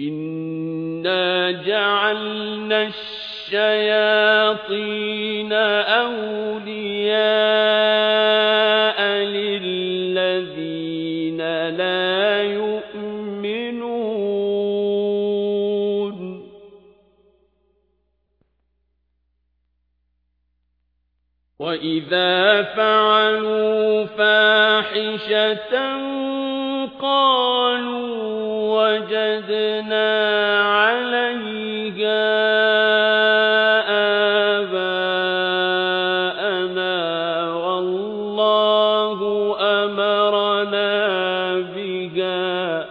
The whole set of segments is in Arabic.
إنا جعلنا الشياطين أولياء للذين لا يؤمنون. وإذا فعلوا فاحشة قالوا وجدنا عليها آباءنا والله أمرنا بها.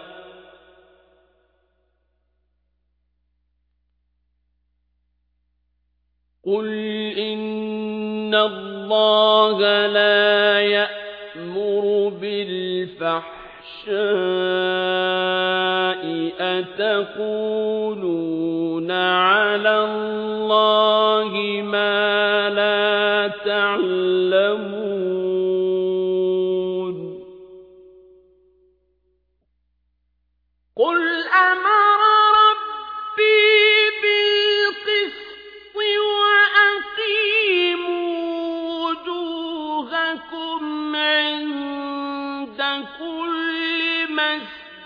قل إن الله لا يأمر بالفحشاء أتقولون على الله ما لا تعلمون قل أمر ربي بالقسط وأقيموا وجوهكم عند كل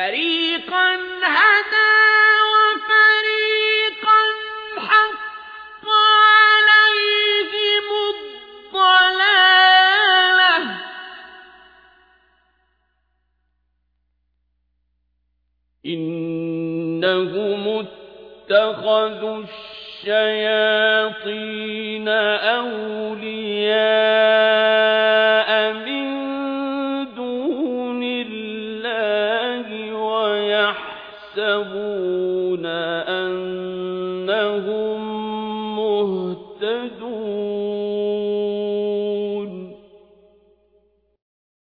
فريقا هدى وفريقا حق عليهم الضلالة. إنهم اتخذوا الشياطين أولياء تَحْسَبُونَ أن